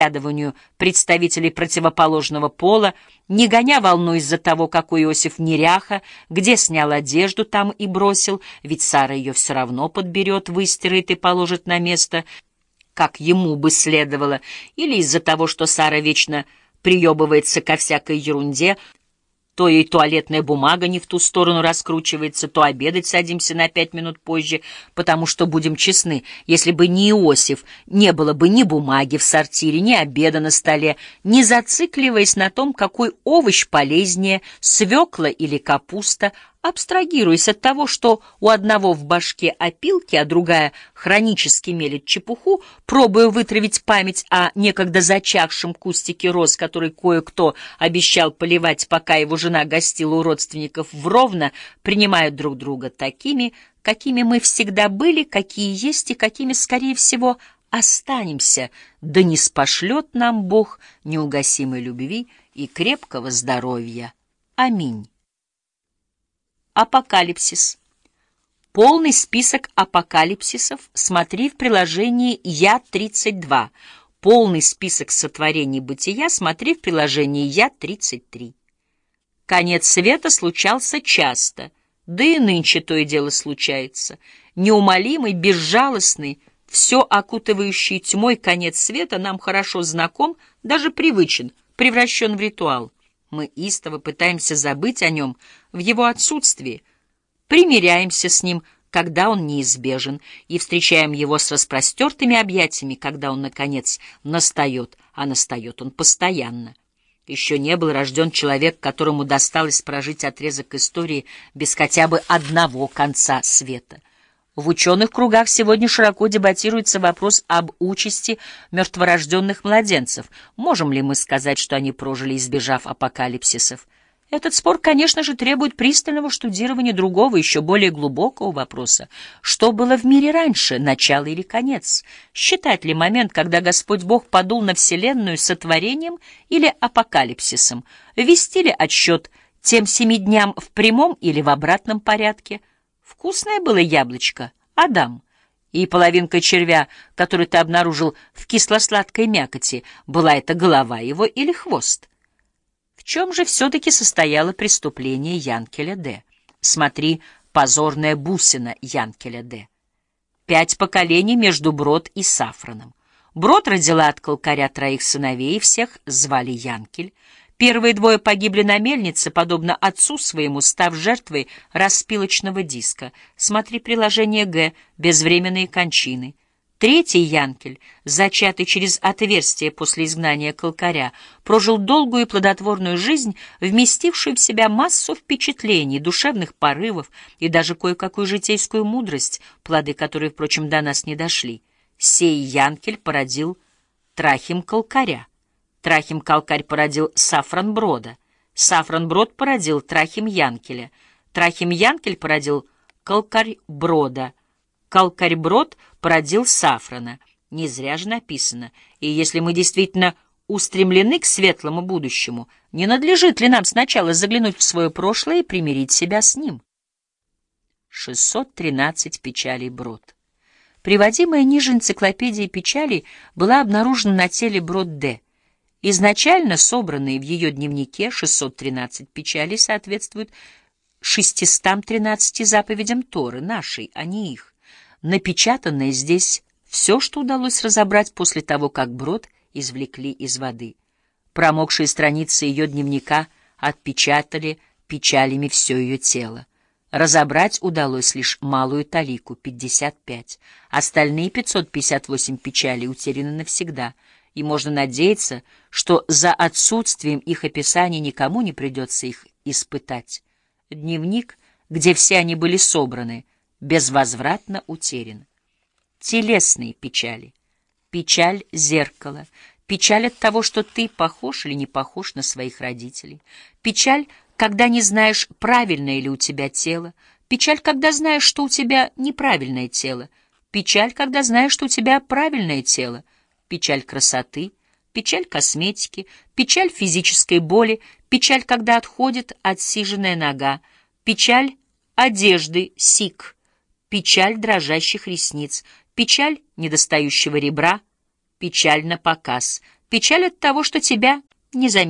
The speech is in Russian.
разглядыванию представителей противоположного пола, не гоня волну из-за того, какой Иосиф неряха, где снял одежду, там и бросил, ведь Сара ее все равно подберет, выстирает и положит на место, как ему бы следовало, или из-за того, что Сара вечно приебывается ко всякой ерунде, то и туалетная бумага не в ту сторону раскручивается, то обедать садимся на пять минут позже, потому что, будем честны, если бы не Иосиф, не было бы ни бумаги в сортире, ни обеда на столе, не зацикливаясь на том, какой овощ полезнее, свекла или капуста, абстрагируясь от того, что у одного в башке опилки, а другая хронически мелет чепуху, пробуя вытравить память о некогда зачахшем кустике роз, который кое-кто обещал поливать, пока его жена гостила у родственников в Ровно, принимают друг друга такими, какими мы всегда были, какие есть и какими, скорее всего, останемся, да не спошлет нам Бог неугасимой любви и крепкого здоровья. Аминь. Апокалипсис. Полный список апокалипсисов смотри в приложении Я-32. Полный список сотворений бытия смотри в приложении Я-33. Конец света случался часто, да и нынче то и дело случается. Неумолимый, безжалостный, все окутывающий тьмой конец света нам хорошо знаком, даже привычен, превращен в ритуал. Мы истово пытаемся забыть о нем в его отсутствии, примиряемся с ним, когда он неизбежен, и встречаем его с распростертыми объятиями, когда он, наконец, настает, а настает он постоянно. Еще не был рожден человек, которому досталось прожить отрезок истории без хотя бы одного конца света. В ученых кругах сегодня широко дебатируется вопрос об участи мертворожденных младенцев. Можем ли мы сказать, что они прожили, избежав апокалипсисов? Этот спор, конечно же, требует пристального штудирования другого, еще более глубокого вопроса. Что было в мире раньше, начало или конец? Считать ли момент, когда Господь Бог подул на Вселенную сотворением или апокалипсисом? Вести ли отсчет тем семи дням в прямом или в обратном порядке? Вкусное было яблочко, Адам. И половинка червя, который ты обнаружил в кисло-сладкой мякоти, была это голова его или хвост? В чем же все-таки состояло преступление Янкеля Д? Смотри «Позорная бусина» Янкеля Д. Пять поколений между Брод и Сафроном. Брод родила от колкаря троих сыновей, всех звали Янкель. Первые двое погибли на мельнице, подобно отцу своему, став жертвой распилочного диска. Смотри приложение Г «Безвременные кончины». Третий Янкель, зачатый через отверстие после изгнания колкаря, прожил долгую и плодотворную жизнь, вместившую в себя массу впечатлений, душевных порывов и даже кое-какую житейскую мудрость, плоды которой, впрочем, до нас не дошли. Сей Янкель породил Трахим колкаря. Трахим Калкарь породил Сафран Брода. Сафран Брод породил Трахим Янкеля. Трахим Янкель породил Калкарь Брода. Калкарь Брод породил Сафрана. Не зря же написано. И если мы действительно устремлены к светлому будущему, не надлежит ли нам сначала заглянуть в свое прошлое и примирить себя с ним? 613 печалей Брод. Приводимая ниже энциклопедия печалей была обнаружена на теле Брод Д. Изначально собранные в ее дневнике 613 печалей соответствуют 613 заповедям Торы, нашей, а не их. Напечатанное здесь все, что удалось разобрать после того, как брод извлекли из воды. Промокшие страницы ее дневника отпечатали печалями все ее тело. Разобрать удалось лишь малую талику, 55. Остальные 558 печалей утеряны навсегда — и можно надеяться, что за отсутствием их описаний никому не придется их испытать. Дневник, где все они были собраны, безвозвратно утерян. Телесные печали. Печаль зеркала. Печаль от того, что ты похож или не похож на своих родителей. Печаль, когда не знаешь, правильное ли у тебя тело. Печаль, когда знаешь, что у тебя неправильное тело. Печаль, когда знаешь, что у тебя правильное тело печаль красоты, печаль косметики, печаль физической боли, печаль, когда отходит отсиженная нога, печаль одежды, сик, печаль дрожащих ресниц, печаль недостающего ребра, печаль на показ, Печаль от того, что тебя не заметили.